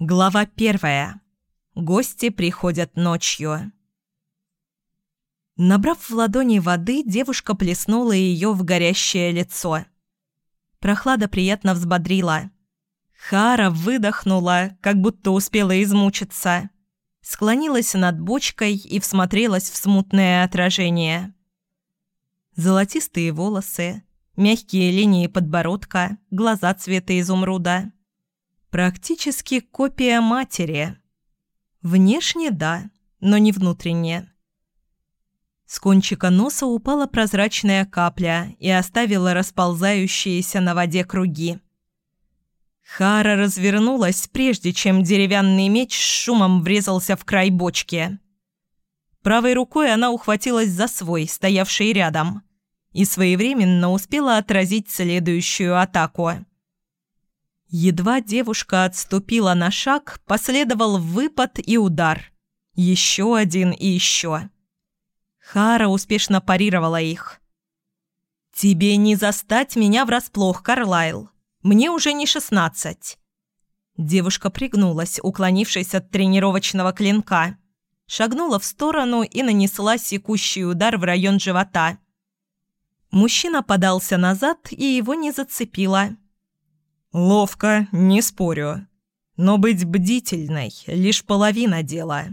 Глава первая. Гости приходят ночью. Набрав в ладони воды, девушка плеснула ее в горящее лицо. Прохлада приятно взбодрила. Хара выдохнула, как будто успела измучиться. Склонилась над бочкой и всмотрелась в смутное отражение. Золотистые волосы, мягкие линии подбородка, глаза цвета изумруда – Практически копия матери. Внешне – да, но не внутренне. С кончика носа упала прозрачная капля и оставила расползающиеся на воде круги. Хара развернулась, прежде чем деревянный меч с шумом врезался в край бочки. Правой рукой она ухватилась за свой, стоявший рядом, и своевременно успела отразить следующую атаку. Едва девушка отступила на шаг, последовал выпад и удар. Еще один и еще. Хара успешно парировала их. «Тебе не застать меня врасплох, Карлайл. Мне уже не шестнадцать». Девушка пригнулась, уклонившись от тренировочного клинка. Шагнула в сторону и нанесла секущий удар в район живота. Мужчина подался назад, и его не зацепило. «Ловко, не спорю. Но быть бдительной — лишь половина дела».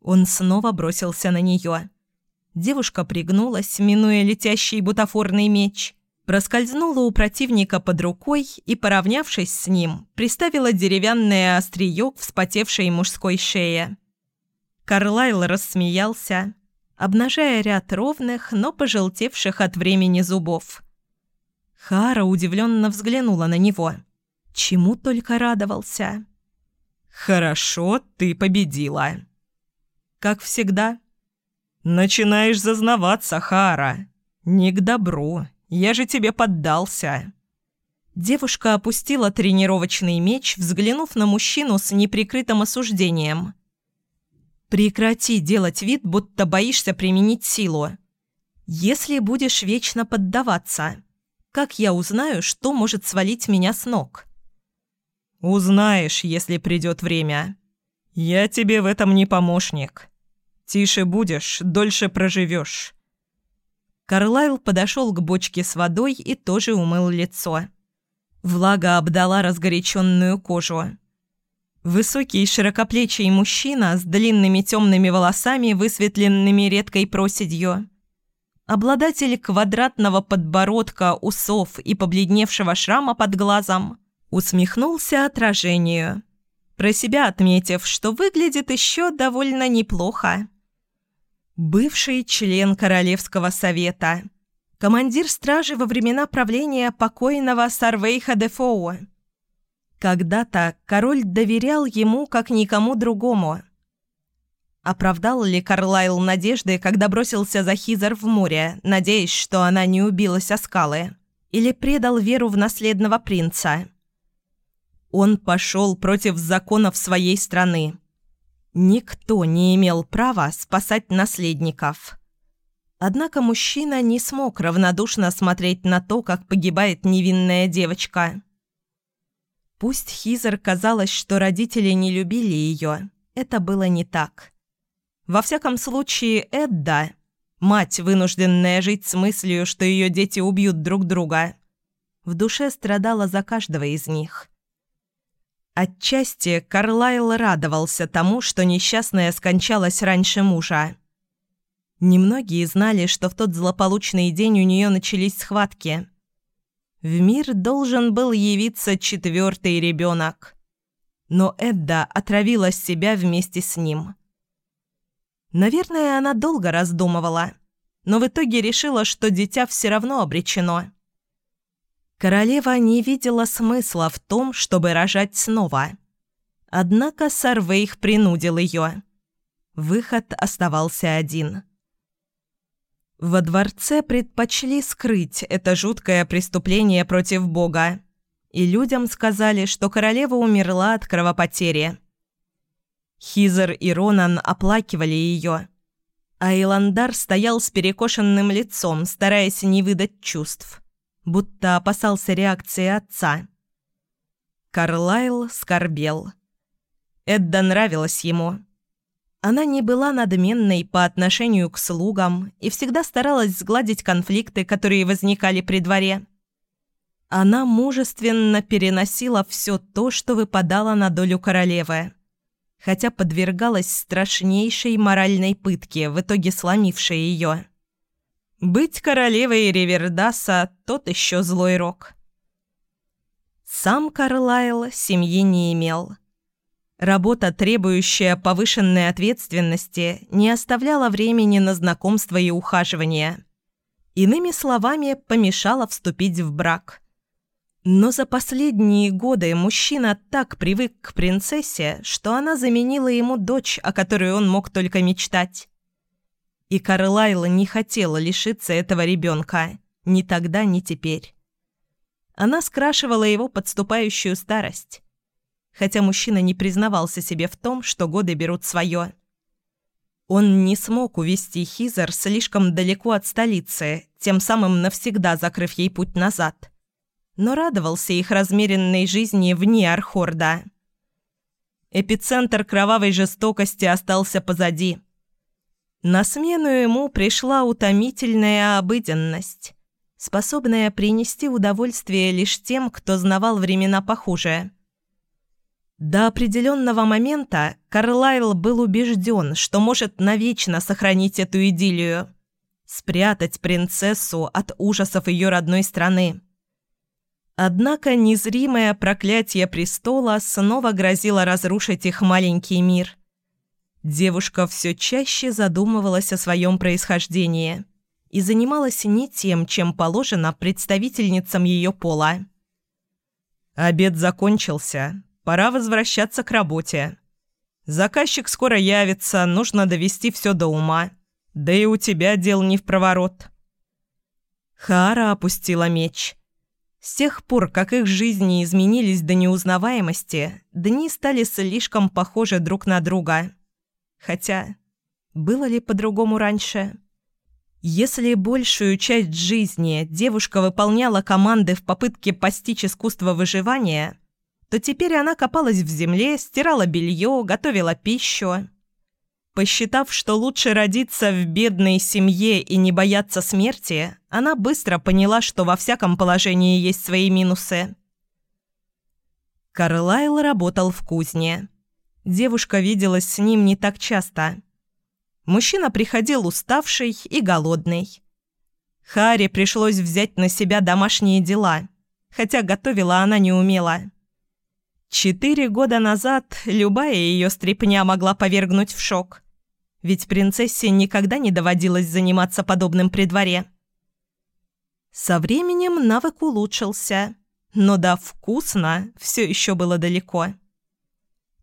Он снова бросился на нее. Девушка пригнулась, минуя летящий бутафорный меч, проскользнула у противника под рукой и, поравнявшись с ним, приставила деревянное острие к вспотевшей мужской шее. Карлайл рассмеялся, обнажая ряд ровных, но пожелтевших от времени зубов. Хара удивленно взглянула на него. Чему только радовался. «Хорошо, ты победила». «Как всегда». «Начинаешь зазнаваться, Хара. Не к добру. Я же тебе поддался». Девушка опустила тренировочный меч, взглянув на мужчину с неприкрытым осуждением. «Прекрати делать вид, будто боишься применить силу. Если будешь вечно поддаваться, как я узнаю, что может свалить меня с ног? Узнаешь, если придет время. Я тебе в этом не помощник. Тише будешь, дольше проживешь. Карлайл подошел к бочке с водой и тоже умыл лицо. Влага обдала разгоряченную кожу. Высокий широкоплечий мужчина с длинными темными волосами, высветленными редкой проседью, Обладатель квадратного подбородка, усов и побледневшего шрама под глазом усмехнулся отражению, про себя отметив, что выглядит еще довольно неплохо. Бывший член Королевского совета, командир стражи во времена правления покойного Сарвейха де Фоу. Когда-то король доверял ему как никому другому – Оправдал ли Карлайл надежды, когда бросился за Хизер в море, надеясь, что она не убилась о скалы? Или предал веру в наследного принца? Он пошел против законов своей страны. Никто не имел права спасать наследников. Однако мужчина не смог равнодушно смотреть на то, как погибает невинная девочка. Пусть Хизер казалось, что родители не любили ее, это было не так. Во всяком случае, Эдда, мать, вынужденная жить с мыслью, что ее дети убьют друг друга, в душе страдала за каждого из них. Отчасти Карлайл радовался тому, что несчастная скончалась раньше мужа. Немногие знали, что в тот злополучный день у нее начались схватки. В мир должен был явиться четвертый ребенок. Но Эдда отравила себя вместе с ним. Наверное, она долго раздумывала, но в итоге решила, что дитя все равно обречено. Королева не видела смысла в том, чтобы рожать снова. Однако Сарвейх принудил ее. Выход оставался один. Во дворце предпочли скрыть это жуткое преступление против Бога, и людям сказали, что королева умерла от кровопотери. Хизер и Ронан оплакивали ее. А Иландар стоял с перекошенным лицом, стараясь не выдать чувств, будто опасался реакции отца. Карлайл скорбел. Эдда нравилась ему. Она не была надменной по отношению к слугам и всегда старалась сгладить конфликты, которые возникали при дворе. Она мужественно переносила все то, что выпадало на долю королевы, хотя подвергалась страшнейшей моральной пытке, в итоге сломившей ее. Быть королевой Ривердаса – тот еще злой рок. Сам Карлайл семьи не имел – Работа, требующая повышенной ответственности, не оставляла времени на знакомство и ухаживание. Иными словами, помешала вступить в брак. Но за последние годы мужчина так привык к принцессе, что она заменила ему дочь, о которой он мог только мечтать. И Карлайла не хотела лишиться этого ребенка, ни тогда, ни теперь. Она скрашивала его подступающую старость хотя мужчина не признавался себе в том, что годы берут свое. Он не смог увести Хизер слишком далеко от столицы, тем самым навсегда закрыв ей путь назад. Но радовался их размеренной жизни вне Архорда. Эпицентр кровавой жестокости остался позади. На смену ему пришла утомительная обыденность, способная принести удовольствие лишь тем, кто знавал времена похуже – до определенного момента Карлайл был убежден, что может навечно сохранить эту идиллию, спрятать принцессу от ужасов ее родной страны. Однако незримое проклятие престола снова грозило разрушить их маленький мир. Девушка все чаще задумывалась о своем происхождении и занималась не тем, чем положено представительницам ее пола. Обед закончился, Пора возвращаться к работе. Заказчик скоро явится, нужно довести все до ума. Да и у тебя дел не в проворот». Хара опустила меч. С тех пор, как их жизни изменились до неузнаваемости, дни стали слишком похожи друг на друга. Хотя, было ли по-другому раньше? Если большую часть жизни девушка выполняла команды в попытке постичь искусство выживания, то теперь она копалась в земле, стирала белье, готовила пищу. Посчитав, что лучше родиться в бедной семье и не бояться смерти, она быстро поняла, что во всяком положении есть свои минусы. Карлайл работал в кузне. Девушка виделась с ним не так часто. Мужчина приходил уставший и голодный. Харе пришлось взять на себя домашние дела, хотя готовила она не умела. Четыре года назад любая ее стряпня могла повергнуть в шок. Ведь принцессе никогда не доводилось заниматься подобным при дворе. Со временем навык улучшился, но до «вкусно» все еще было далеко.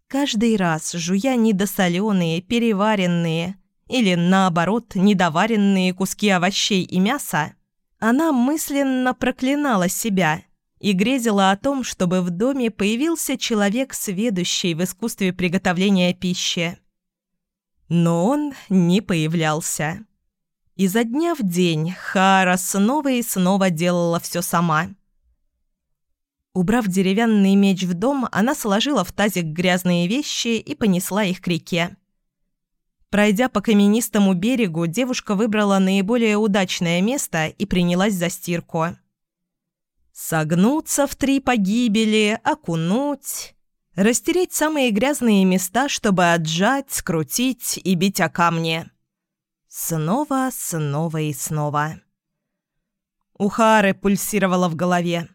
Каждый раз, жуя недосоленые, переваренные или, наоборот, недоваренные куски овощей и мяса, она мысленно проклинала себя – и грезила о том, чтобы в доме появился человек, сведущий в искусстве приготовления пищи. Но он не появлялся. Изо дня в день Хара снова и снова делала все сама. Убрав деревянный меч в дом, она сложила в тазик грязные вещи и понесла их к реке. Пройдя по каменистому берегу, девушка выбрала наиболее удачное место и принялась за стирку. Согнуться в три погибели, окунуть, растереть самые грязные места, чтобы отжать, скрутить и бить о камни. Снова, снова и снова. У Хары пульсировала в голове.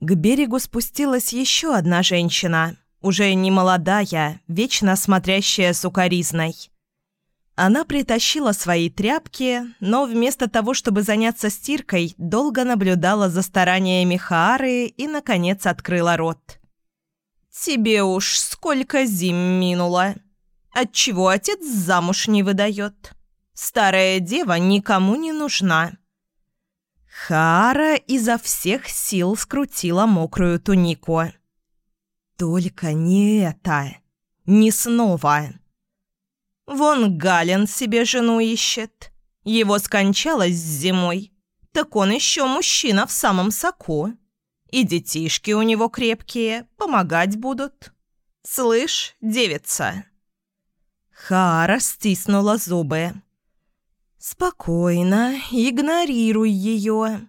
К берегу спустилась еще одна женщина, уже не молодая, вечно смотрящая сукоризной. Она притащила свои тряпки, но вместо того, чтобы заняться стиркой, долго наблюдала за стараниями Хаары и, наконец, открыла рот. «Тебе уж сколько зим минуло! Отчего отец замуж не выдает? Старая дева никому не нужна!» Хаара изо всех сил скрутила мокрую тунику. «Только не это! Не снова!» Вон Гален себе жену ищет. Его скончалась зимой. Так он еще мужчина в самом соку. И детишки у него крепкие, помогать будут. Слышь, девица!» Хара стиснула зубы. «Спокойно, игнорируй ее».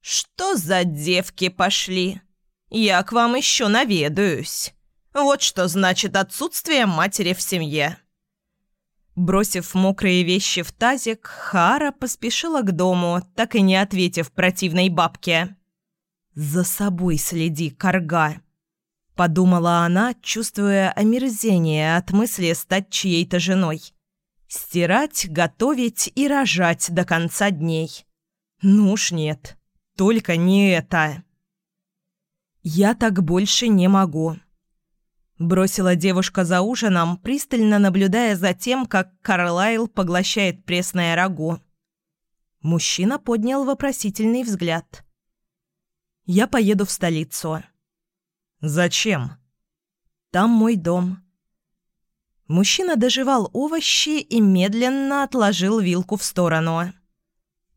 «Что за девки пошли? Я к вам еще наведаюсь. Вот что значит отсутствие матери в семье». Бросив мокрые вещи в тазик, Хара поспешила к дому, так и не ответив противной бабке. «За собой следи, корга!» Подумала она, чувствуя омерзение от мысли стать чьей-то женой. Стирать, готовить и рожать до конца дней. Ну уж нет, только не это. «Я так больше не могу», – бросила девушка за ужином, пристально наблюдая за тем, как Карлайл поглощает пресное рагу. Мужчина поднял вопросительный взгляд. «Я поеду в столицу». «Зачем?» «Там мой дом». Мужчина доживал овощи и медленно отложил вилку в сторону.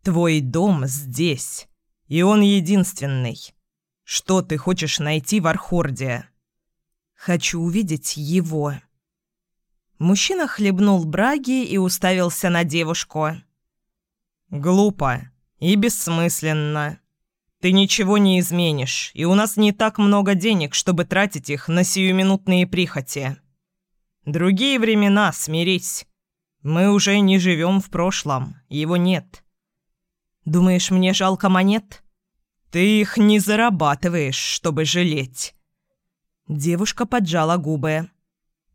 «Твой дом здесь, и он единственный. Что ты хочешь найти в Архорде?» «Хочу увидеть его». Мужчина хлебнул браги и уставился на девушку. «Глупо и бессмысленно. Ты ничего не изменишь, и у нас не так много денег, чтобы тратить их на сиюминутные прихоти. Другие времена, смирись. Мы уже не живем в прошлом, его нет. Думаешь, мне жалко монет? Ты их не зарабатываешь, чтобы жалеть. Девушка поджала губы.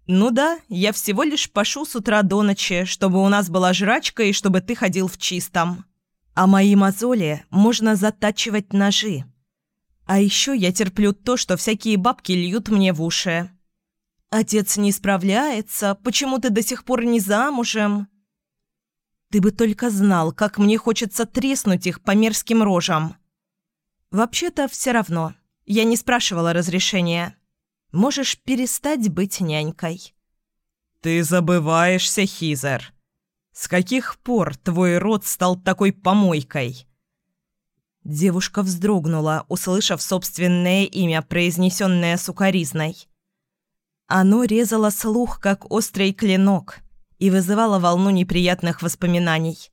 «Ну да, я всего лишь пошу с утра до ночи, чтобы у нас была жрачка и чтобы ты ходил в чистом. А мои мозоли можно затачивать ножи. А еще я терплю то, что всякие бабки льют мне в уши. Отец не справляется, почему ты до сих пор не замужем? Ты бы только знал, как мне хочется треснуть их по мерзким рожам. Вообще-то все равно. Я не спрашивала разрешения. Можешь перестать быть нянькой. Ты забываешься, Хизер. С каких пор твой род стал такой помойкой?» Девушка вздрогнула, услышав собственное имя, произнесенное сукоризной. Оно резало слух, как острый клинок, и вызывало волну неприятных воспоминаний.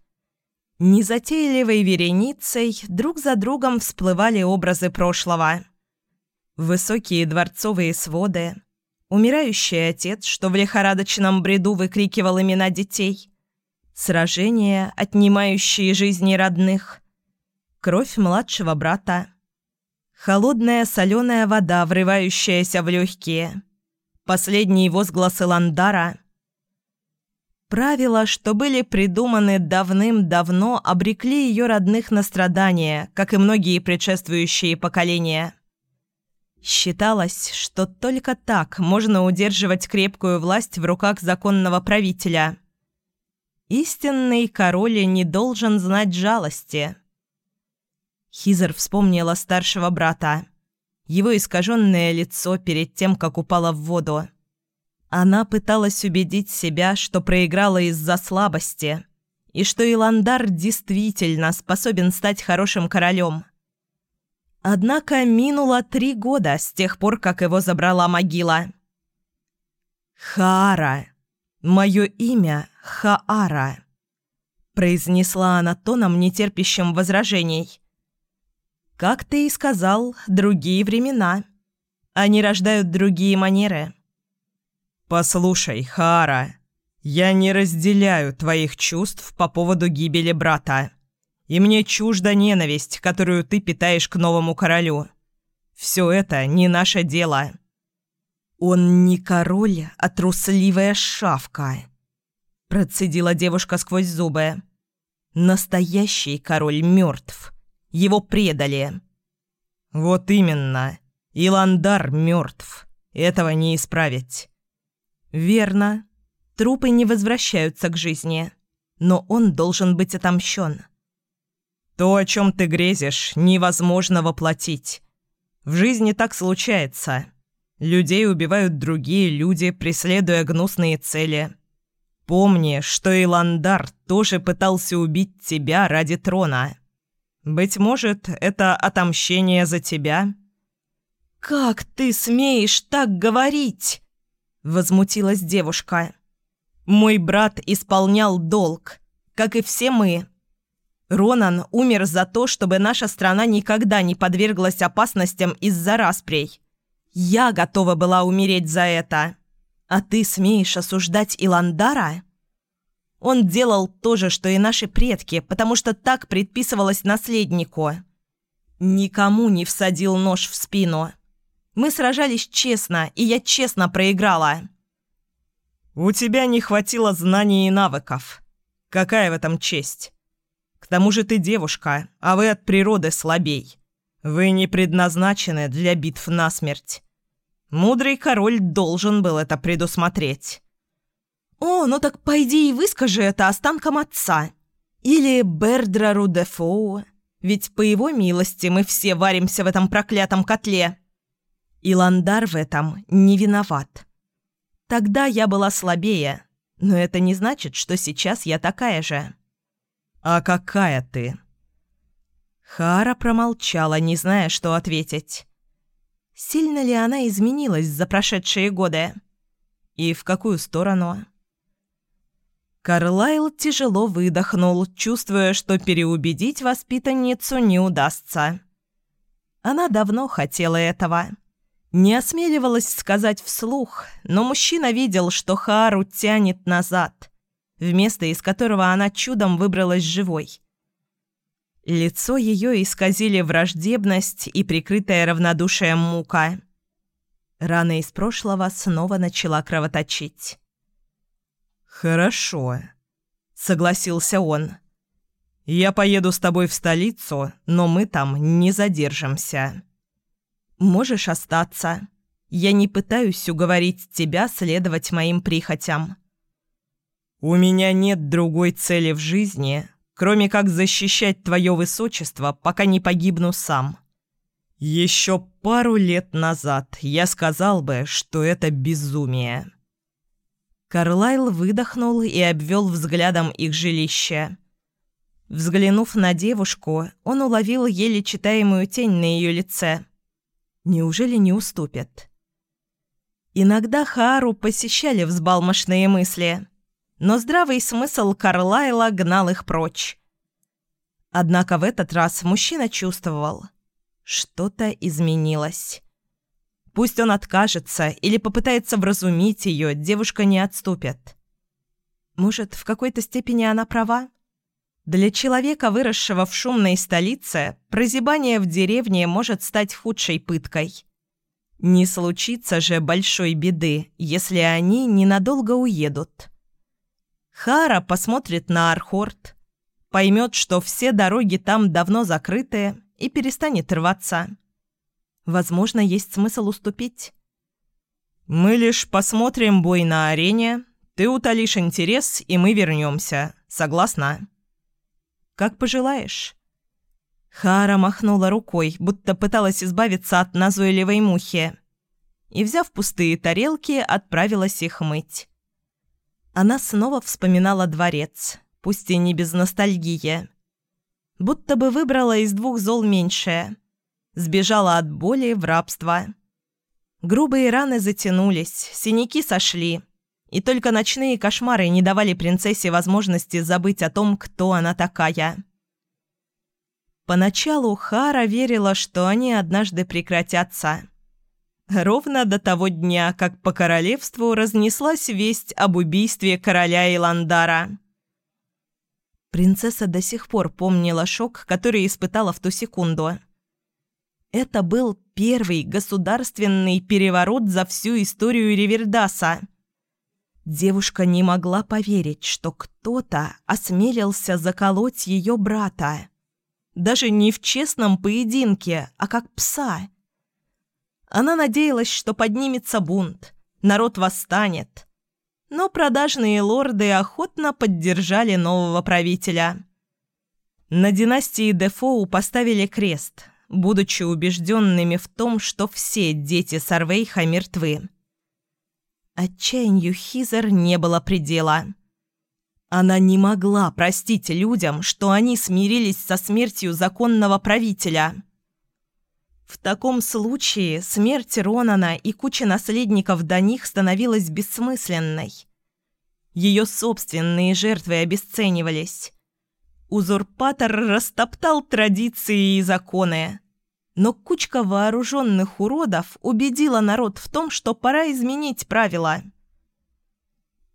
Незатейливой вереницей друг за другом всплывали образы прошлого. Высокие дворцовые своды, умирающий отец, что в лихорадочном бреду выкрикивал имена детей – Сражения, отнимающие жизни родных. Кровь младшего брата. Холодная соленая вода, врывающаяся в легкие. Последние возгласы Ландара. Правила, что были придуманы давным-давно, обрекли ее родных на страдания, как и многие предшествующие поколения. Считалось, что только так можно удерживать крепкую власть в руках законного правителя – Истинный король не должен знать жалости. Хизер вспомнила старшего брата. Его искаженное лицо перед тем, как упала в воду. Она пыталась убедить себя, что проиграла из-за слабости, и что Иландар действительно способен стать хорошим королем. Однако минуло три года с тех пор, как его забрала могила. «Хара! Мое имя Хаара», – произнесла она тоном, нетерпящим возражений. «Как ты и сказал, другие времена. Они рождают другие манеры». «Послушай, Хаара, я не разделяю твоих чувств по поводу гибели брата. И мне чужда ненависть, которую ты питаешь к новому королю. Все это не наше дело». «Он не король, а трусливая шавка», Процедила девушка сквозь зубы. Настоящий король мертв. Его предали. Вот именно. Иландар мертв. Этого не исправить. Верно. Трупы не возвращаются к жизни. Но он должен быть отомщен. То, о чем ты грезишь, невозможно воплотить. В жизни так случается. Людей убивают другие люди, преследуя гнусные цели – Помни, что Иландар тоже пытался убить тебя ради трона. Быть может, это отомщение за тебя?» «Как ты смеешь так говорить?» – возмутилась девушка. «Мой брат исполнял долг, как и все мы. Ронан умер за то, чтобы наша страна никогда не подверглась опасностям из-за распрей. Я готова была умереть за это. А ты смеешь осуждать Иландара?» Он делал то же, что и наши предки, потому что так предписывалось наследнику. Никому не всадил нож в спину. Мы сражались честно, и я честно проиграла. У тебя не хватило знаний и навыков. Какая в этом честь? К тому же ты девушка, а вы от природы слабей. Вы не предназначены для битв насмерть. Мудрый король должен был это предусмотреть. «О, ну так пойди и выскажи это останкам отца. Или Бердрару Дефоу. Ведь по его милости мы все варимся в этом проклятом котле». Иландар в этом не виноват. Тогда я была слабее, но это не значит, что сейчас я такая же. «А какая ты?» Хара промолчала, не зная, что ответить. Сильно ли она изменилась за прошедшие годы? И в какую сторону? Карлайл тяжело выдохнул, чувствуя, что переубедить воспитанницу не удастся. Она давно хотела этого. Не осмеливалась сказать вслух, но мужчина видел, что Хару тянет назад, в место, из которого она чудом выбралась живой. Лицо ее исказили враждебность и прикрытая равнодушием мука. Рана из прошлого снова начала кровоточить. «Хорошо», — согласился он. «Я поеду с тобой в столицу, но мы там не задержимся». Можешь остаться. Я не пытаюсь уговорить тебя следовать моим прихотям». «У меня нет другой цели в жизни, кроме как защищать твое высочество, пока не погибну сам. Еще пару лет назад я сказал бы, что это безумие». Карлайл выдохнул и обвел взглядом их жилище. Взглянув на девушку, он уловил еле читаемую тень на ее лице – Неужели не уступят? Иногда Хаару посещали взбалмошные мысли, но здравый смысл Карлайла гнал их прочь. Однако в этот раз мужчина чувствовал, что-то изменилось. Пусть он откажется или попытается вразумить ее, девушка не отступит. Может, в какой-то степени она права? Для человека, выросшего в шумной столице, прозябание в деревне может стать худшей пыткой. Не случится же большой беды, если они ненадолго уедут. Хара посмотрит на Архорд, поймет, что все дороги там давно закрыты, и перестанет рваться. Возможно, есть смысл уступить. «Мы лишь посмотрим бой на арене, ты утолишь интерес, и мы вернемся. Согласна?» Как пожелаешь». Хара махнула рукой, будто пыталась избавиться от назойливой мухи. И, взяв пустые тарелки, отправилась их мыть. Она снова вспоминала дворец, пусть и не без ностальгии. Будто бы выбрала из двух зол меньшее. Сбежала от боли в рабство. Грубые раны затянулись, синяки сошли – и только ночные кошмары не давали принцессе возможности забыть о том, кто она такая. Поначалу Хара верила, что они однажды прекратятся. Ровно до того дня, как по королевству разнеслась весть об убийстве короля Иландара. Принцесса до сих пор помнила шок, который испытала в ту секунду. Это был первый государственный переворот за всю историю Ривердаса – Девушка не могла поверить, что кто-то осмелился заколоть ее брата. Даже не в честном поединке, а как пса. Она надеялась, что поднимется бунт, народ восстанет. Но продажные лорды охотно поддержали нового правителя. На династии Дефоу поставили крест, будучи убежденными в том, что все дети Сарвейха мертвы. Отчаянию Хизер не было предела. Она не могла простить людям, что они смирились со смертью законного правителя. В таком случае смерть Ронана и куча наследников до них становилась бессмысленной. Ее собственные жертвы обесценивались. Узурпатор растоптал традиции и законы. Но кучка вооруженных уродов убедила народ в том, что пора изменить правила.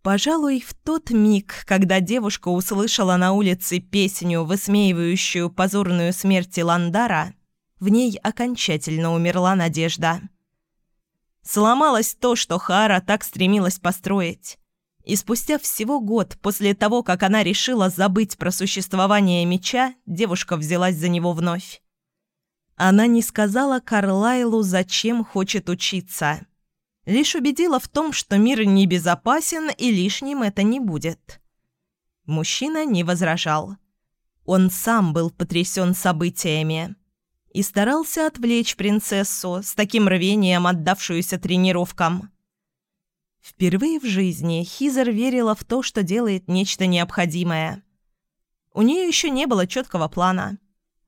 Пожалуй, в тот миг, когда девушка услышала на улице песню, высмеивающую позорную смерть Ландара, в ней окончательно умерла надежда. Сломалось то, что Хара так стремилась построить. И спустя всего год после того, как она решила забыть про существование меча, девушка взялась за него вновь. Она не сказала Карлайлу, зачем хочет учиться. Лишь убедила в том, что мир небезопасен и лишним это не будет. Мужчина не возражал. Он сам был потрясен событиями и старался отвлечь принцессу, с таким рвением отдавшуюся тренировкам. Впервые в жизни Хизер верила в то, что делает нечто необходимое. У нее еще не было четкого плана.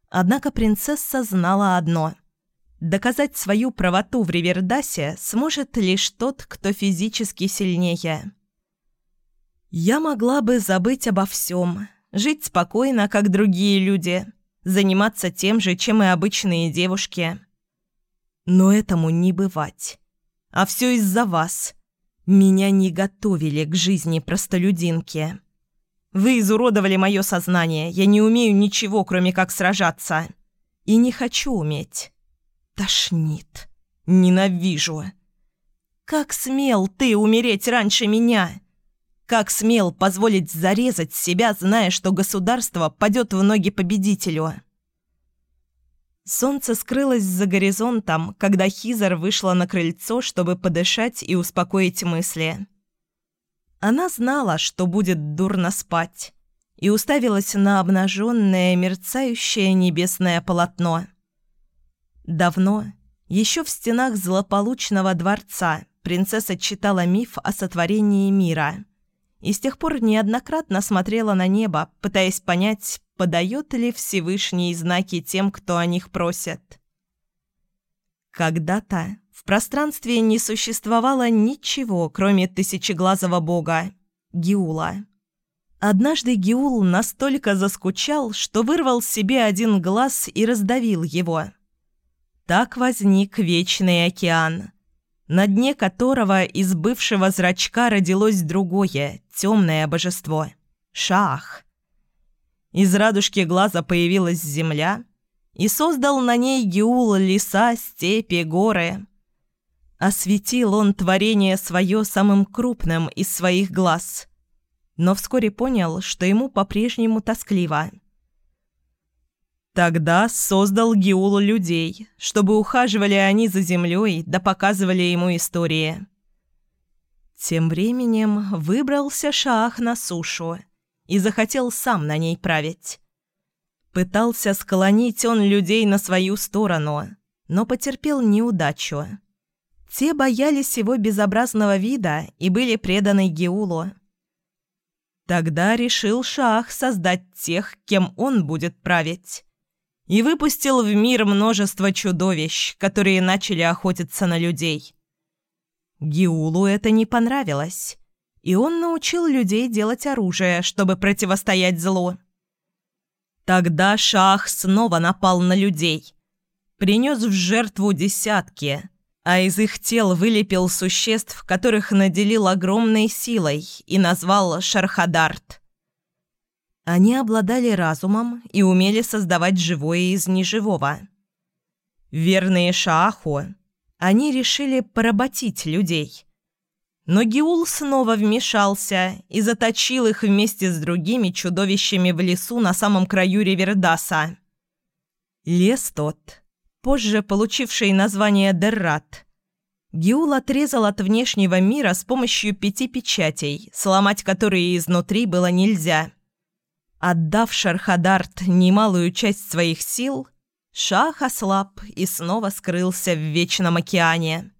Однако принцесса знала одно. Доказать свою правоту в Ривердасе сможет лишь тот, кто физически сильнее. «Я могла бы забыть обо всем, жить спокойно, как другие люди», заниматься тем же, чем и обычные девушки. Но этому не бывать. А все из-за вас. Меня не готовили к жизни простолюдинки. Вы изуродовали мое сознание. Я не умею ничего, кроме как сражаться. И не хочу уметь. Тошнит. Ненавижу. Как смел ты умереть раньше меня? Как смел позволить зарезать себя, зная, что государство падет в ноги победителю? Солнце скрылось за горизонтом, когда Хизер вышла на крыльцо, чтобы подышать и успокоить мысли. Она знала, что будет дурно спать, и уставилась на обнаженное, мерцающее небесное полотно. Давно, еще в стенах злополучного дворца, принцесса читала миф о сотворении мира – и с тех пор неоднократно смотрела на небо, пытаясь понять, подает ли Всевышний знаки тем, кто о них просит. Когда-то в пространстве не существовало ничего, кроме тысячеглазого бога – Гиула. Однажды Гиул настолько заскучал, что вырвал себе один глаз и раздавил его. Так возник Вечный океан – на дне которого из бывшего зрачка родилось другое, темное божество – Шах. Из радужки глаза появилась земля, и создал на ней Геул леса, степи, горы. Осветил он творение свое самым крупным из своих глаз, но вскоре понял, что ему по-прежнему тоскливо – Тогда создал Геул людей, чтобы ухаживали они за землей да показывали ему истории. Тем временем выбрался Шаах на сушу и захотел сам на ней править. Пытался склонить он людей на свою сторону, но потерпел неудачу. Те боялись его безобразного вида и были преданы Геулу. Тогда решил Шаах создать тех, кем он будет править и выпустил в мир множество чудовищ, которые начали охотиться на людей. Гиулу это не понравилось, и он научил людей делать оружие, чтобы противостоять злу. Тогда Шах снова напал на людей, принес в жертву десятки, а из их тел вылепил существ, которых наделил огромной силой и назвал Шархадарт – они обладали разумом и умели создавать живое из неживого. Верные Шааху, они решили поработить людей. Но Геул снова вмешался и заточил их вместе с другими чудовищами в лесу на самом краю Ривердаса. Лес тот, позже получивший название Деррат, Геул отрезал от внешнего мира с помощью пяти печатей, сломать которые изнутри было нельзя – Отдав Шархадарт немалую часть своих сил, Шах ослаб и снова скрылся в Вечном океане.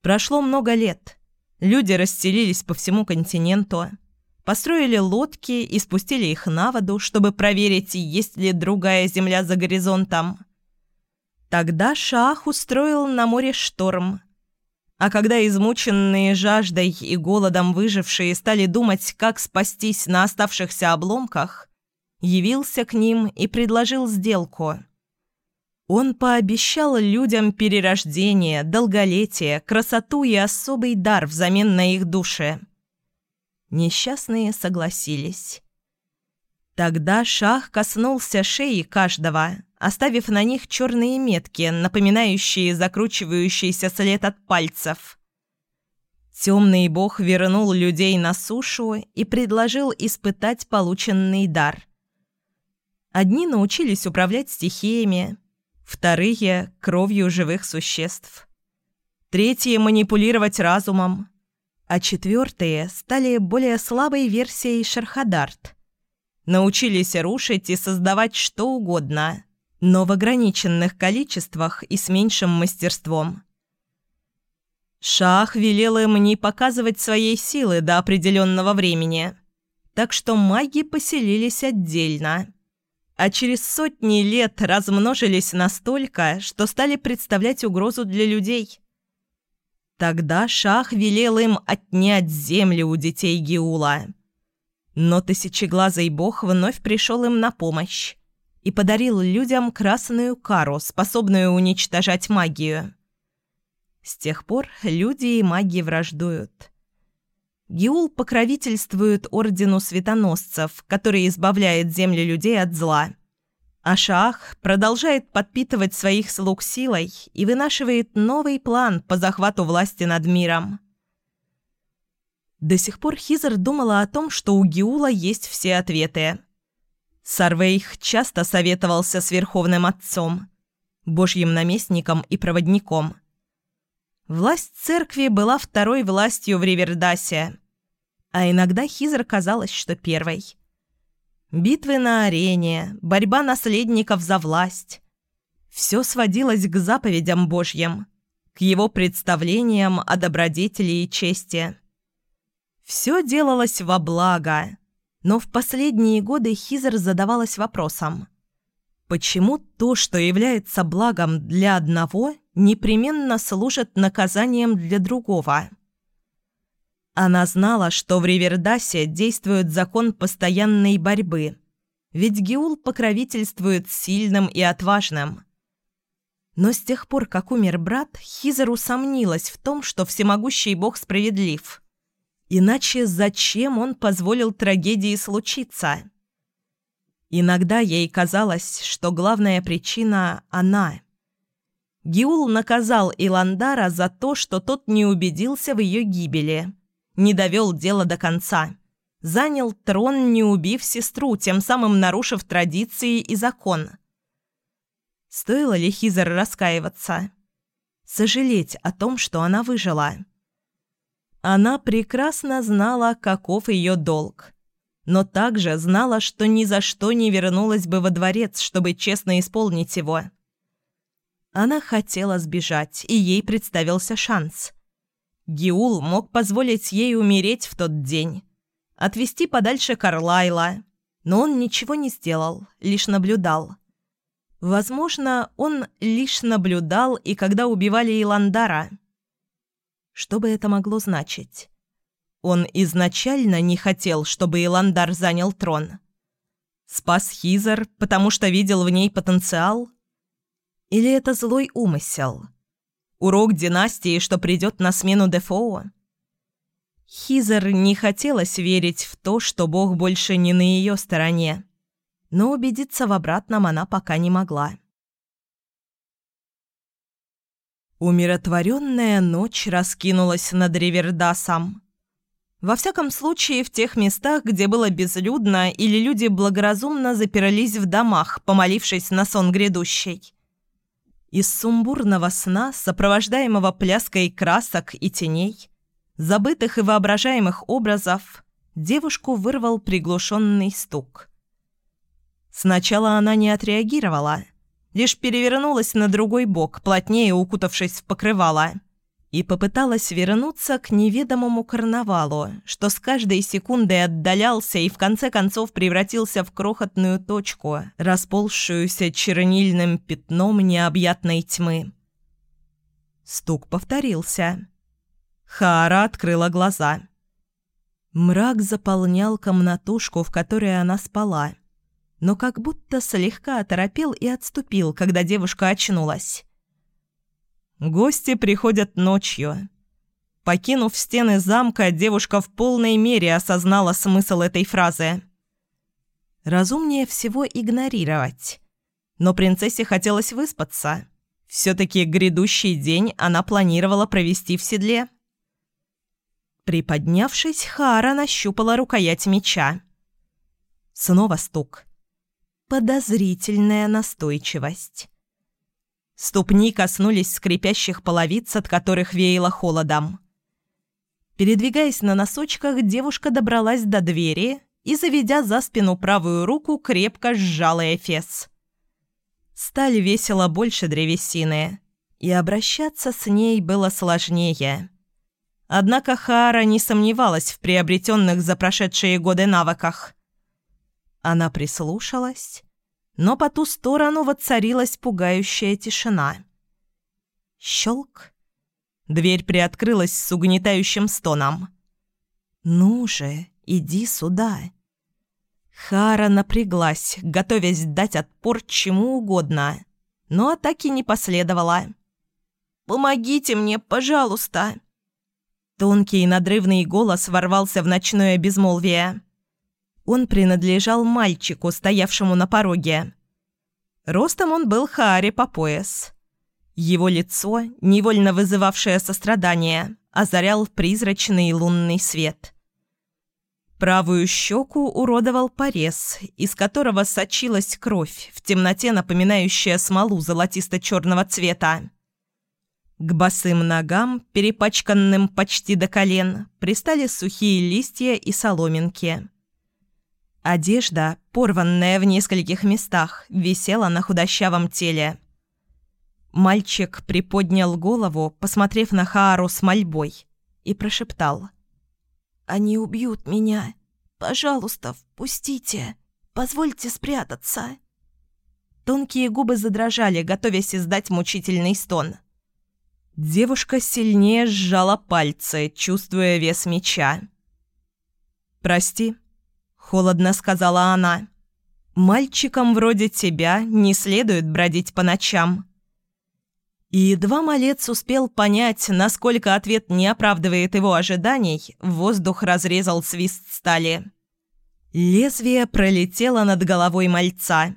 Прошло много лет. Люди расселились по всему континенту, построили лодки и спустили их на воду, чтобы проверить, есть ли другая земля за горизонтом. Тогда Шах устроил на море шторм. А когда измученные жаждой и голодом выжившие стали думать, как спастись на оставшихся обломках, явился к ним и предложил сделку. Он пообещал людям перерождение, долголетие, красоту и особый дар взамен на их души. Несчастные согласились. Тогда шах коснулся шеи каждого, оставив на них черные метки, напоминающие закручивающийся след от пальцев. Темный бог вернул людей на сушу и предложил испытать полученный дар. Одни научились управлять стихиями, вторые – кровью живых существ, третьи – манипулировать разумом, а четвертые стали более слабой версией Шархадарт. Научились рушить и создавать что угодно, но в ограниченных количествах и с меньшим мастерством. Шах велел им не показывать своей силы до определенного времени, так что маги поселились отдельно – а через сотни лет размножились настолько, что стали представлять угрозу для людей. Тогда Шах велел им отнять землю у детей Геула. Но тысячеглазый бог вновь пришел им на помощь и подарил людям красную кару, способную уничтожать магию. С тех пор люди и маги враждуют. Гиул покровительствует ордену светоносцев, который избавляет земли людей от зла. А Шаах продолжает подпитывать своих слуг силой и вынашивает новый план по захвату власти над миром. До сих пор Хизер думала о том, что у Гиула есть все ответы. Сарвейх часто советовался с Верховным Отцом, Божьим наместником и проводником – Власть церкви была второй властью в Ривердасе, а иногда Хизер казалось, что первой. Битвы на арене, борьба наследников за власть – все сводилось к заповедям Божьим, к его представлениям о добродетели и чести. Все делалось во благо, но в последние годы Хизер задавалась вопросом – Почему то, что является благом для одного, непременно служит наказанием для другого? Она знала, что в Ривердасе действует закон постоянной борьбы, ведь Геул покровительствует сильным и отважным. Но с тех пор, как умер брат, Хизер усомнилась в том, что всемогущий бог справедлив. Иначе зачем он позволил трагедии случиться? Иногда ей казалось, что главная причина – она. Гиул наказал Иландара за то, что тот не убедился в ее гибели, не довел дело до конца, занял трон, не убив сестру, тем самым нарушив традиции и закон. Стоило ли Хизер раскаиваться? Сожалеть о том, что она выжила? Она прекрасно знала, каков ее долг но также знала, что ни за что не вернулась бы во дворец, чтобы честно исполнить его. Она хотела сбежать, и ей представился шанс. Гиул мог позволить ей умереть в тот день, отвести подальше Карлайла, но он ничего не сделал, лишь наблюдал. Возможно, он лишь наблюдал и когда убивали Иландара. Что бы это могло значить? Он изначально не хотел, чтобы Иландар занял трон. Спас Хизер, потому что видел в ней потенциал? Или это злой умысел? Урок династии, что придет на смену Дефоу? Хизер не хотелось верить в то, что Бог больше не на ее стороне, но убедиться в обратном она пока не могла. Умиротворенная ночь раскинулась над Ривердасом. Во всяком случае, в тех местах, где было безлюдно или люди благоразумно запирались в домах, помолившись на сон грядущий. Из сумбурного сна, сопровождаемого пляской красок и теней, забытых и воображаемых образов, девушку вырвал приглушенный стук. Сначала она не отреагировала, лишь перевернулась на другой бок, плотнее укутавшись в покрывало, и попыталась вернуться к неведомому карнавалу, что с каждой секундой отдалялся и в конце концов превратился в крохотную точку, расползшуюся чернильным пятном необъятной тьмы. Стук повторился. Хара открыла глаза. Мрак заполнял комнатушку, в которой она спала, но как будто слегка оторопел и отступил, когда девушка очнулась. Гости приходят ночью. Покинув стены замка, девушка в полной мере осознала смысл этой фразы. Разумнее всего игнорировать. Но принцессе хотелось выспаться. Все-таки грядущий день она планировала провести в седле. Приподнявшись, Хара нащупала рукоять меча. Снова стук. Подозрительная настойчивость. Ступни коснулись скрипящих половиц, от которых веяло холодом. Передвигаясь на носочках, девушка добралась до двери и, заведя за спину правую руку, крепко сжала эфес. Сталь весила больше древесины, и обращаться с ней было сложнее. Однако Хара не сомневалась в приобретенных за прошедшие годы навыках. Она прислушалась но по ту сторону воцарилась пугающая тишина. Щелк. Дверь приоткрылась с угнетающим стоном. «Ну же, иди сюда». Хара напряглась, готовясь дать отпор чему угодно, но атаки не последовало. «Помогите мне, пожалуйста!» Тонкий надрывный голос ворвался в ночное безмолвие. Он принадлежал мальчику, стоявшему на пороге. Ростом он был Хааре по пояс. Его лицо, невольно вызывавшее сострадание, озарял призрачный лунный свет. Правую щеку уродовал порез, из которого сочилась кровь, в темноте напоминающая смолу золотисто-черного цвета. К босым ногам, перепачканным почти до колен, пристали сухие листья и соломинки. Одежда, порванная в нескольких местах, висела на худощавом теле. Мальчик приподнял голову, посмотрев на Хаару с мольбой, и прошептал. «Они убьют меня. Пожалуйста, впустите. Позвольте спрятаться». Тонкие губы задрожали, готовясь издать мучительный стон. Девушка сильнее сжала пальцы, чувствуя вес меча. «Прости», холодно сказала она. «Мальчикам вроде тебя не следует бродить по ночам». И едва малец успел понять, насколько ответ не оправдывает его ожиданий, воздух разрезал свист стали. Лезвие пролетело над головой мальца,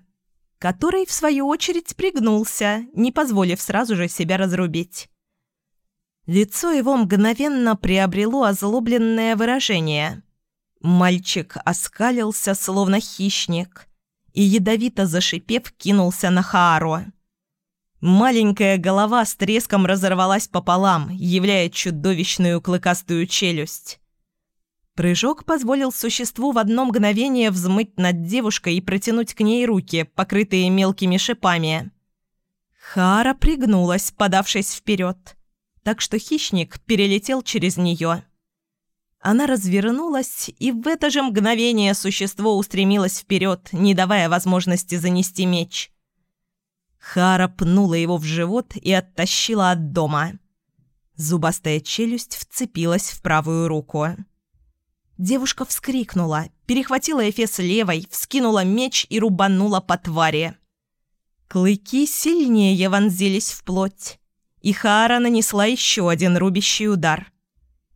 который, в свою очередь, пригнулся, не позволив сразу же себя разрубить. Лицо его мгновенно приобрело озлобленное выражение – Мальчик оскалился, словно хищник, и, ядовито зашипев, кинулся на Хааро. Маленькая голова с треском разорвалась пополам, являя чудовищную клыкастую челюсть. Прыжок позволил существу в одно мгновение взмыть над девушкой и протянуть к ней руки, покрытые мелкими шипами. Хара пригнулась, подавшись вперед, так что хищник перелетел через нее. Она развернулась, и в это же мгновение существо устремилось вперед, не давая возможности занести меч. Хара пнула его в живот и оттащила от дома. Зубастая челюсть вцепилась в правую руку. Девушка вскрикнула, перехватила Эфес левой, вскинула меч и рубанула по твари. Клыки сильнее вонзились в плоть, и Хара нанесла еще один рубящий удар –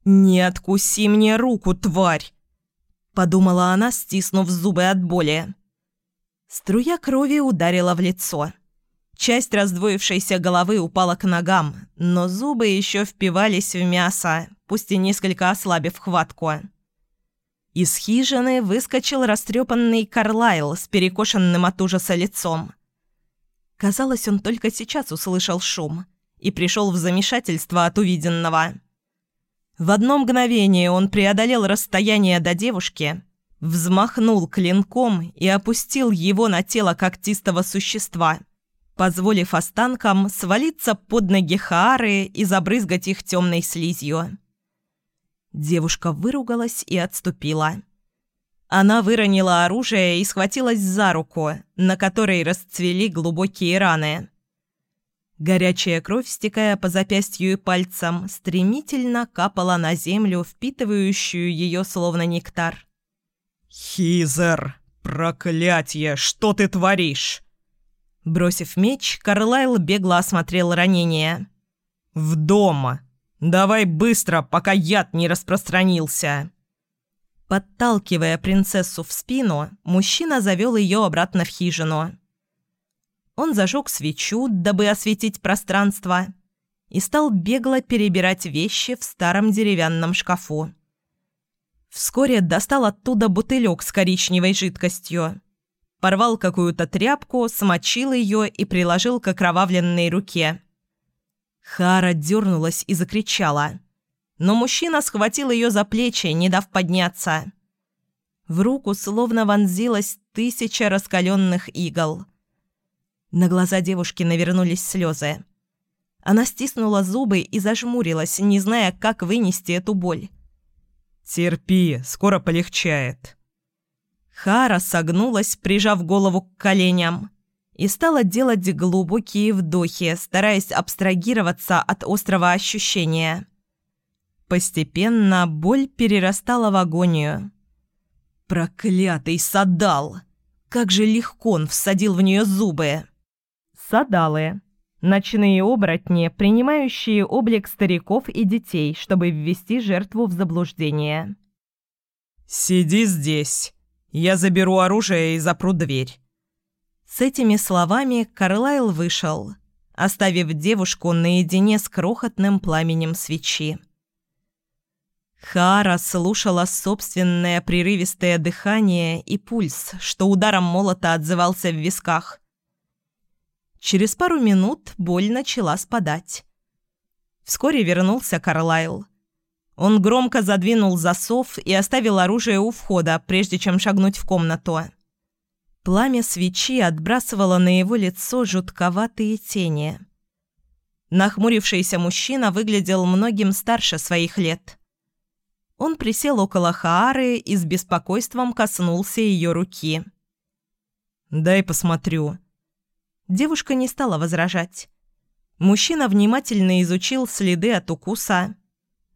«Не откуси мне руку, тварь!» Подумала она, стиснув зубы от боли. Струя крови ударила в лицо. Часть раздвоившейся головы упала к ногам, но зубы еще впивались в мясо, пусть и несколько ослабив хватку. Из хижины выскочил растрепанный Карлайл с перекошенным от ужаса лицом. Казалось, он только сейчас услышал шум и пришел в замешательство от увиденного. В одно мгновение он преодолел расстояние до девушки, взмахнул клинком и опустил его на тело когтистого существа, позволив останкам свалиться под ноги Хаары и забрызгать их темной слизью. Девушка выругалась и отступила. Она выронила оружие и схватилась за руку, на которой расцвели глубокие раны. Горячая кровь, стекая по запястью и пальцам, стремительно капала на землю, впитывающую ее словно нектар. «Хизер! Проклятье! Что ты творишь?» Бросив меч, Карлайл бегло осмотрел ранение. «В дом! Давай быстро, пока яд не распространился!» Подталкивая принцессу в спину, мужчина завел ее обратно в хижину. Он зажег свечу, дабы осветить пространство, и стал бегло перебирать вещи в старом деревянном шкафу. Вскоре достал оттуда бутылек с коричневой жидкостью порвал какую-то тряпку, смочил ее и приложил к окровавленной руке. Хара дернулась и закричала. Но мужчина схватил ее за плечи, не дав подняться. В руку словно вонзилась тысяча раскаленных игл. На глаза девушки навернулись слезы. Она стиснула зубы и зажмурилась, не зная, как вынести эту боль. «Терпи, скоро полегчает», Хара согнулась, прижав голову к коленям, и стала делать глубокие вдохи, стараясь абстрагироваться от острого ощущения. Постепенно боль перерастала в агонию. Проклятый садал! Как же легко он всадил в нее зубы! Садалы. Ночные оборотни, принимающие облик стариков и детей, чтобы ввести жертву в заблуждение. «Сиди здесь!» Я заберу оружие и запру дверь». С этими словами Карлайл вышел, оставив девушку наедине с крохотным пламенем свечи. Хара слушала собственное прерывистое дыхание и пульс, что ударом молота отзывался в висках. Через пару минут боль начала спадать. Вскоре вернулся Карлайл. Он громко задвинул засов и оставил оружие у входа, прежде чем шагнуть в комнату. Пламя свечи отбрасывало на его лицо жутковатые тени. Нахмурившийся мужчина выглядел многим старше своих лет. Он присел около Хаары и с беспокойством коснулся ее руки. «Дай посмотрю». Девушка не стала возражать. Мужчина внимательно изучил следы от укуса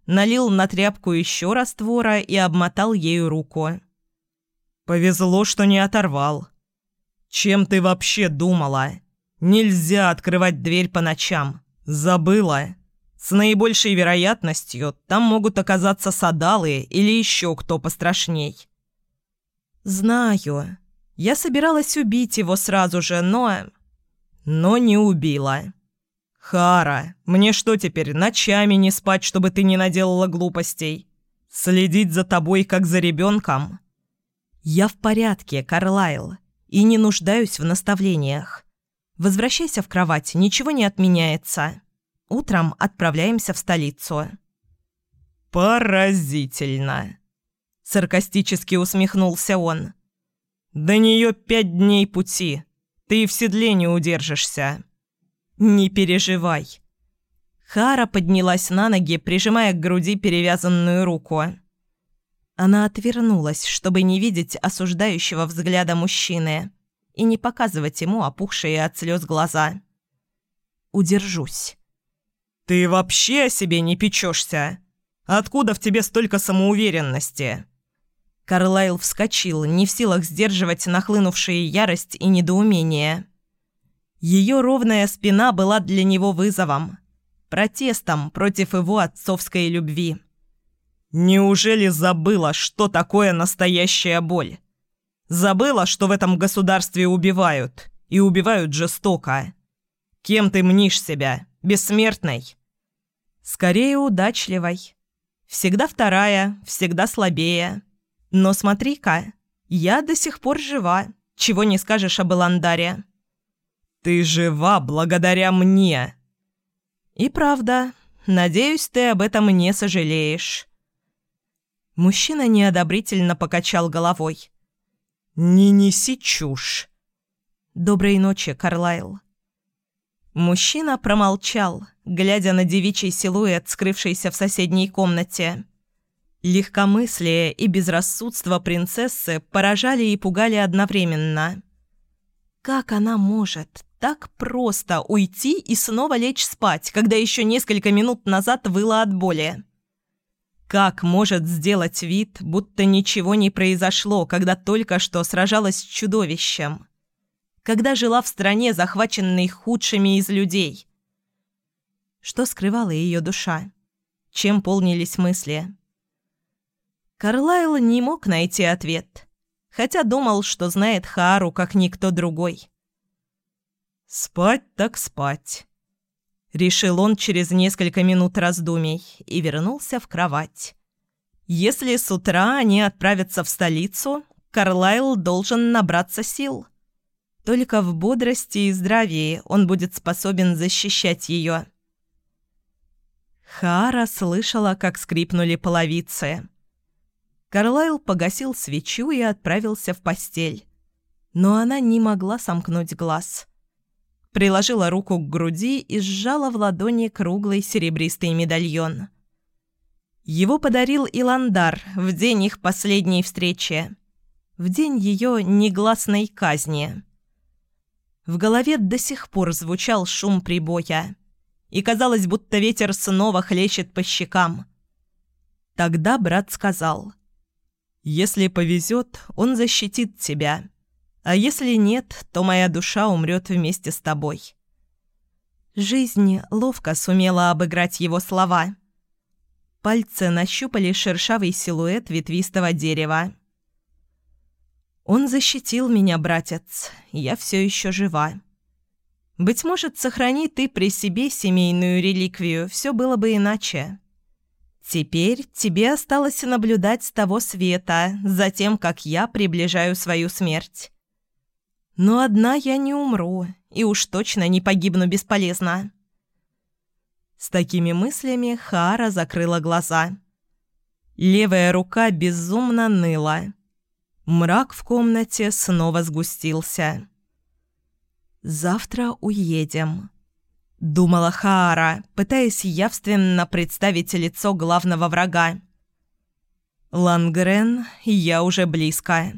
налил на тряпку еще раствора и обмотал ею руку. «Повезло, что не оторвал. Чем ты вообще думала? Нельзя открывать дверь по ночам. Забыла. С наибольшей вероятностью там могут оказаться садалы или еще кто пострашней». «Знаю. Я собиралась убить его сразу же, но...» «Но не убила. «Хара, мне что теперь, ночами не спать, чтобы ты не наделала глупостей? Следить за тобой, как за ребенком?» «Я в порядке, Карлайл, и не нуждаюсь в наставлениях. Возвращайся в кровать, ничего не отменяется. Утром отправляемся в столицу». «Поразительно!» – саркастически усмехнулся он. «До нее пять дней пути. Ты в седле не удержишься». «Не переживай». Хара поднялась на ноги, прижимая к груди перевязанную руку. Она отвернулась, чтобы не видеть осуждающего взгляда мужчины и не показывать ему опухшие от слез глаза. «Удержусь». «Ты вообще о себе не печешься? Откуда в тебе столько самоуверенности?» Карлайл вскочил, не в силах сдерживать нахлынувшие ярость и недоумение. Ее ровная спина была для него вызовом, протестом против его отцовской любви. «Неужели забыла, что такое настоящая боль? Забыла, что в этом государстве убивают, и убивают жестоко? Кем ты мнишь себя? Бессмертной?» «Скорее удачливой. Всегда вторая, всегда слабее. Но смотри-ка, я до сих пор жива, чего не скажешь об Эландаре». «Ты жива благодаря мне!» «И правда. Надеюсь, ты об этом не сожалеешь». Мужчина неодобрительно покачал головой. «Не неси чушь». «Доброй ночи, Карлайл». Мужчина промолчал, глядя на девичий силуэт, скрывшийся в соседней комнате. Легкомыслие и безрассудство принцессы поражали и пугали одновременно. Как она может так просто уйти и снова лечь спать, когда еще несколько минут назад выла от боли? Как может сделать вид, будто ничего не произошло, когда только что сражалась с чудовищем? когда жила в стране, захваченной худшими из людей. Что скрывала ее душа? Чем полнились мысли? Карлайл не мог найти ответ, хотя думал, что знает Хару как никто другой. «Спать так спать», — решил он через несколько минут раздумий и вернулся в кровать. Если с утра они отправятся в столицу, Карлайл должен набраться сил. Только в бодрости и здравии он будет способен защищать ее. Хара слышала, как скрипнули половицы. Карлайл погасил свечу и отправился в постель. Но она не могла сомкнуть глаз. Приложила руку к груди и сжала в ладони круглый серебристый медальон. Его подарил Иландар в день их последней встречи. В день ее негласной казни. В голове до сих пор звучал шум прибоя. И казалось, будто ветер снова хлещет по щекам. Тогда брат сказал, «Если повезет, он защитит тебя. А если нет, то моя душа умрет вместе с тобой». Жизнь ловко сумела обыграть его слова. Пальцы нащупали шершавый силуэт ветвистого дерева. Он защитил меня, братец. Я все еще жива. Быть может, сохрани ты при себе семейную реликвию, все было бы иначе. Теперь тебе осталось наблюдать с того света, за тем, как я приближаю свою смерть. Но одна я не умру, и уж точно не погибну бесполезно. С такими мыслями Хара закрыла глаза. Левая рука безумно ныла. Мрак в комнате снова сгустился. «Завтра уедем», — думала Хаара, пытаясь явственно представить лицо главного врага. «Лангрен, я уже близко».